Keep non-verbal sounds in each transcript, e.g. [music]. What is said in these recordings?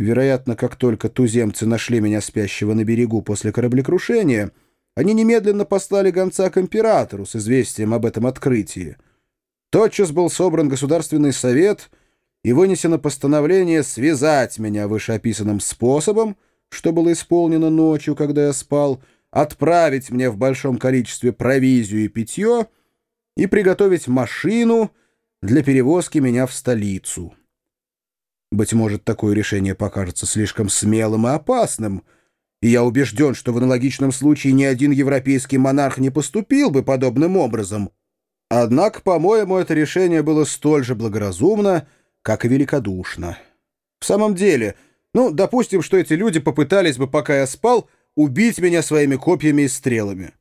Вероятно, как только туземцы нашли меня спящего на берегу после кораблекрушения, они немедленно послали гонца к императору с известием об этом открытии. Тотчас был собран Государственный совет и вынесено постановление связать меня вышеописанным способом, что было исполнено ночью, когда я спал, отправить мне в большом количестве провизию и питье и приготовить машину для перевозки меня в столицу. Быть может, такое решение покажется слишком смелым и опасным, и я убежден, что в аналогичном случае ни один европейский монарх не поступил бы подобным образом. Однако, по-моему, это решение было столь же благоразумно, как и великодушно. В самом деле, ну, допустим, что эти люди попытались бы, пока я спал, убить меня своими копьями и стрелами.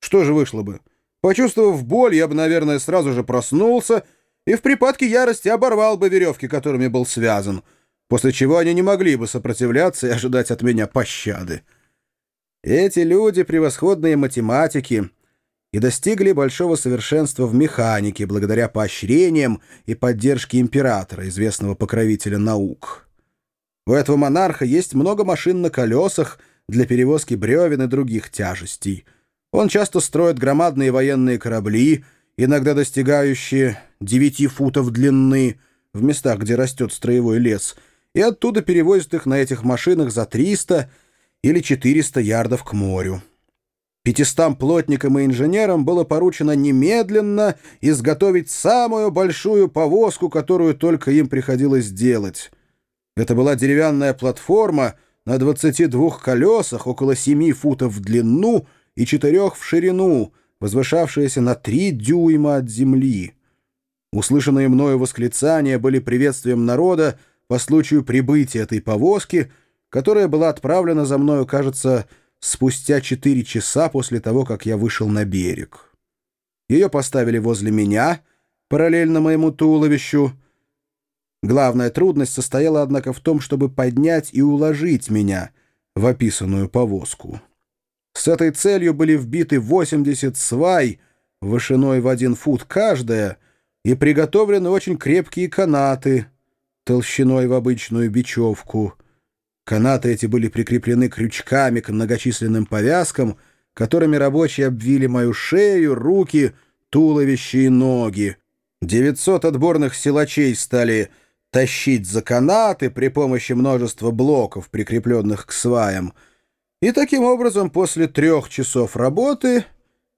Что же вышло бы? Почувствовав боль, я бы, наверное, сразу же проснулся и в припадке ярости оборвал бы веревки, которыми был связан, после чего они не могли бы сопротивляться и ожидать от меня пощады. Эти люди — превосходные математики и достигли большого совершенства в механике благодаря поощрениям и поддержке императора, известного покровителя наук. У этого монарха есть много машин на колесах для перевозки бревен и других тяжестей. Он часто строит громадные военные корабли, иногда достигающие 9 футов длины, в местах, где растет строевой лес, и оттуда перевозит их на этих машинах за 300 или 400 ярдов к морю. Пятистам плотникам и инженерам было поручено немедленно изготовить самую большую повозку, которую только им приходилось делать. Это была деревянная платформа на 22 колесах, около 7 футов в длину и 4 в ширину, возвышавшаяся на 3 дюйма от земли. Услышанные мною восклицания были приветствием народа по случаю прибытия этой повозки, которая была отправлена за мною, кажется, спустя четыре часа после того, как я вышел на берег. Ее поставили возле меня, параллельно моему туловищу. Главная трудность состояла, однако, в том, чтобы поднять и уложить меня в описанную повозку. С этой целью были вбиты 80 свай, вышиной в один фут каждая, и приготовлены очень крепкие канаты, толщиной в обычную бечевку. Канаты эти были прикреплены крючками к многочисленным повязкам, которыми рабочие обвили мою шею, руки, туловище и ноги. 900 отборных силачей стали тащить за канаты при помощи множества блоков, прикрепленных к сваям. И таким образом после трех часов работы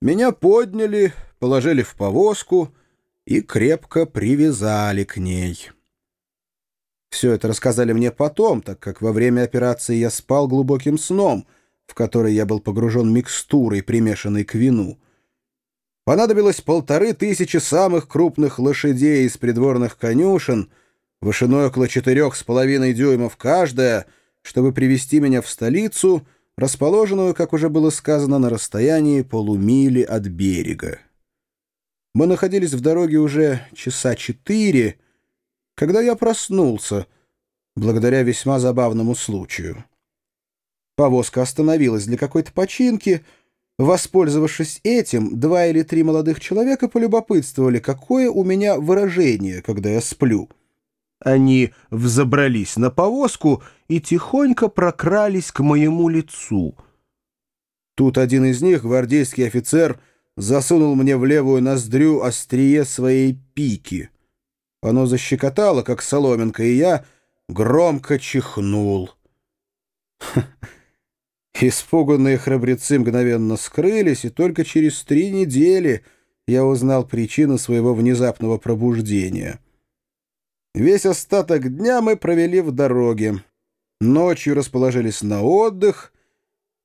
меня подняли, положили в повозку — и крепко привязали к ней. Все это рассказали мне потом, так как во время операции я спал глубоким сном, в который я был погружен микстурой, примешанной к вину. Понадобилось полторы тысячи самых крупных лошадей из придворных конюшен, вышиной около четырех с половиной дюймов каждая, чтобы привести меня в столицу, расположенную, как уже было сказано, на расстоянии полумили от берега. Мы находились в дороге уже часа четыре, когда я проснулся, благодаря весьма забавному случаю. Повозка остановилась для какой-то починки. Воспользовавшись этим, два или три молодых человека полюбопытствовали, какое у меня выражение, когда я сплю. Они взобрались на повозку и тихонько прокрались к моему лицу. Тут один из них, гвардейский офицер, — засунул мне в левую ноздрю острие своей пики. Оно защекотало, как соломинка, и я громко чихнул. [laughs] Испуганные храбрецы мгновенно скрылись, и только через три недели я узнал причину своего внезапного пробуждения. Весь остаток дня мы провели в дороге. Ночью расположились на отдых,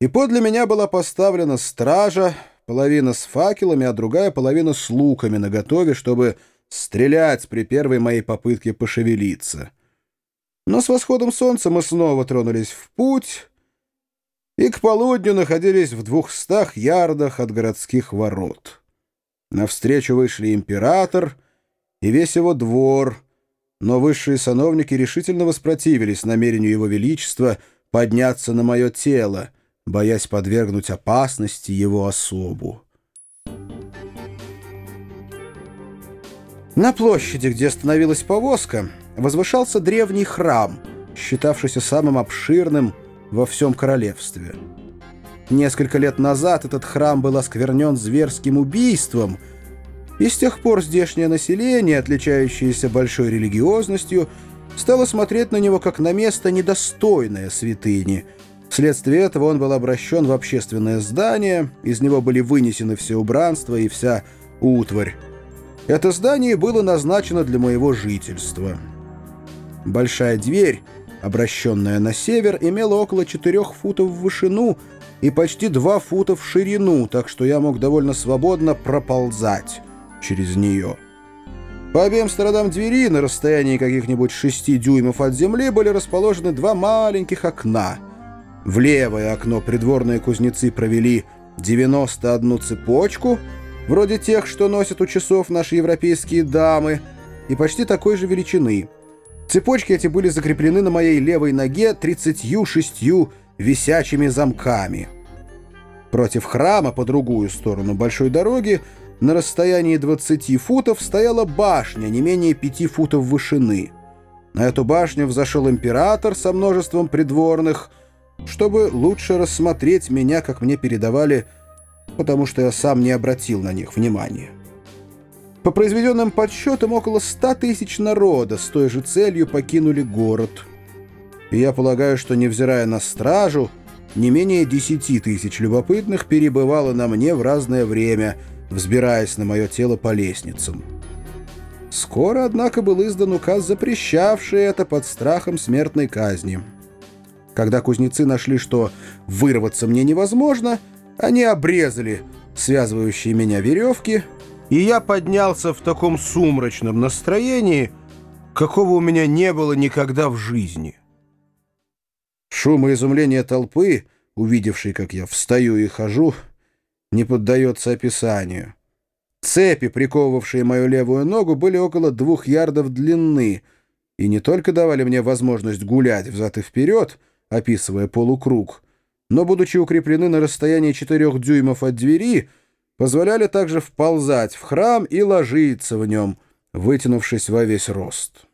и подле меня была поставлена стража, половина с факелами, а другая половина с луками наготове, чтобы стрелять при первой моей попытке пошевелиться. Но с восходом солнца мы снова тронулись в путь и к полудню находились в двухстах ярдах от городских ворот. Навстречу вышли император и весь его двор, но высшие сановники решительно воспротивились намерению его величества подняться на мое тело, боясь подвергнуть опасности его особу. На площади, где остановилась повозка, возвышался древний храм, считавшийся самым обширным во всем королевстве. Несколько лет назад этот храм был осквернен зверским убийством, и с тех пор здешнее население, отличающееся большой религиозностью, стало смотреть на него как на место недостойное святыни. Вследствие этого он был обращен в общественное здание, из него были вынесены все убранства и вся утварь. Это здание было назначено для моего жительства. Большая дверь, обращенная на север, имела около четырех футов в вышину и почти два фута в ширину, так что я мог довольно свободно проползать через нее. По обеим сторонам двери на расстоянии каких-нибудь шести дюймов от земли были расположены два маленьких окна. В левое окно придворные кузнецы провели 91 цепочку — вроде тех, что носят у часов наши европейские дамы, и почти такой же величины. Цепочки эти были закреплены на моей левой ноге 36 висячими замками. Против храма, по другую сторону большой дороги, на расстоянии 20 футов стояла башня не менее 5 футов вышины. На эту башню взошел император со множеством придворных, чтобы лучше рассмотреть меня, как мне передавали потому что я сам не обратил на них внимания. По произведенным подсчетам, около ста тысяч народа с той же целью покинули город. И я полагаю, что, невзирая на стражу, не менее десяти тысяч любопытных перебывало на мне в разное время, взбираясь на мое тело по лестницам. Скоро, однако, был издан указ, запрещавший это под страхом смертной казни. Когда кузнецы нашли, что вырваться мне невозможно — они обрезали связывающие меня веревки, и я поднялся в таком сумрачном настроении, какого у меня не было никогда в жизни. Шум и изумление толпы, увидевшей, как я встаю и хожу, не поддается описанию. Цепи, приковывавшие мою левую ногу, были около двух ярдов длины и не только давали мне возможность гулять взад и вперед, описывая полукруг, но, будучи укреплены на расстоянии четырех дюймов от двери, позволяли также вползать в храм и ложиться в нем, вытянувшись во весь рост.